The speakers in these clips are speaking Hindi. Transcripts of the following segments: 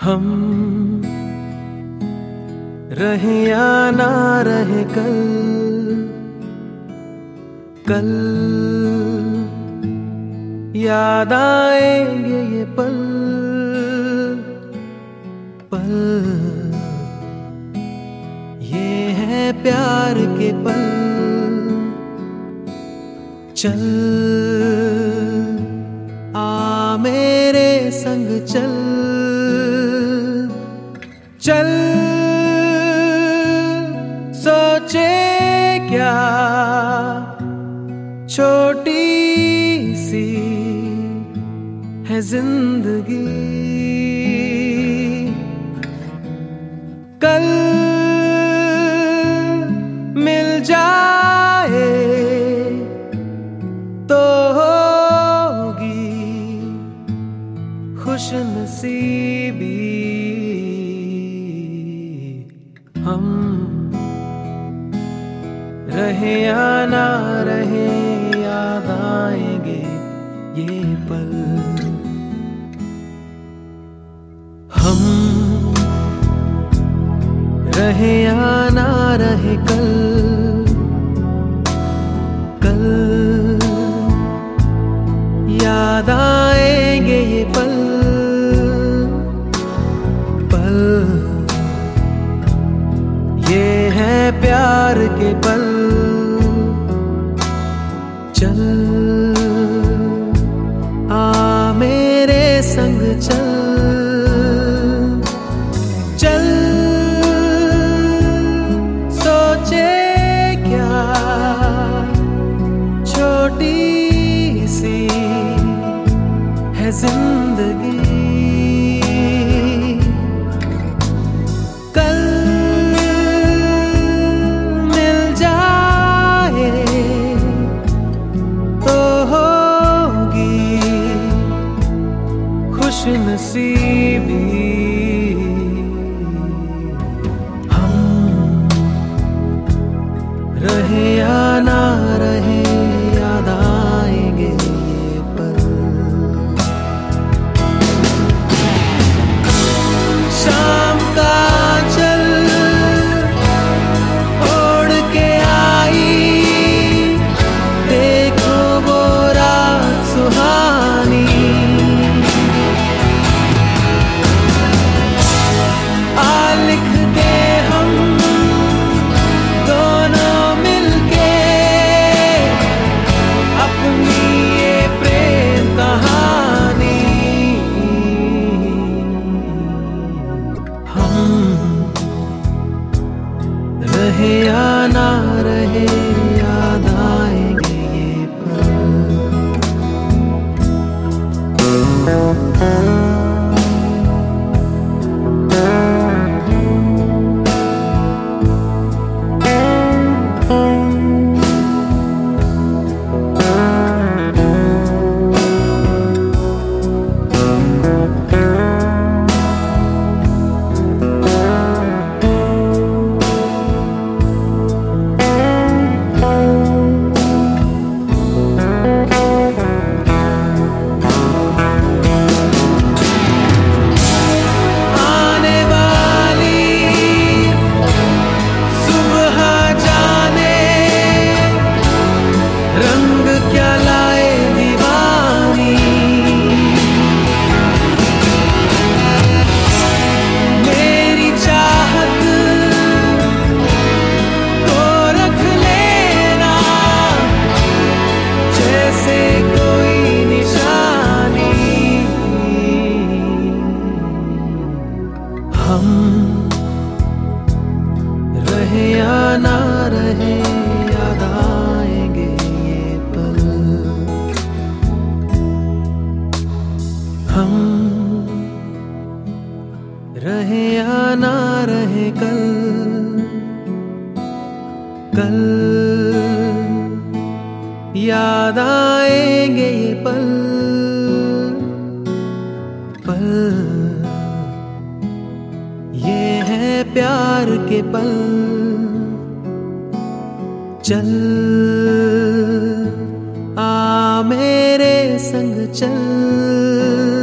हम रहे या ना रहे कल कल याद आएँगे ये पल पल ये है प्यार के पल। चल आ मेरे संग चल। क्या छोटी सी है ज़िंदगी। कल मिल जाए तो होगी खुश नसीबी हम रहे या ना रहे, याद आएँगे ये पल। हम रहे या ना रहे कल कल याद आएँगे ये पल पल। ये है प्यार के पल। चल चल। सोचे क्या? छोटी सी है ज़िंदगी। रहे या ना रहे याद आएँगे ये पल। ना रहे कल कल याद आएँगे ये पल पल ये है प्यार के पल। चल आ मेरे संग चल।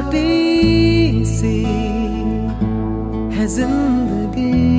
छोटी सी है जिंदगी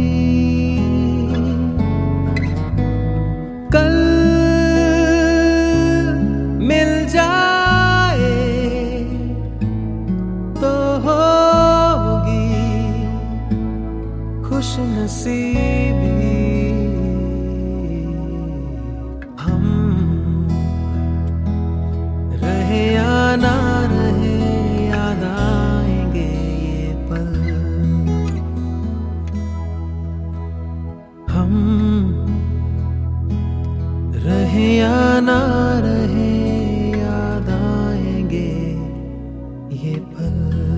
ना रहे याद आएँगे ये पल।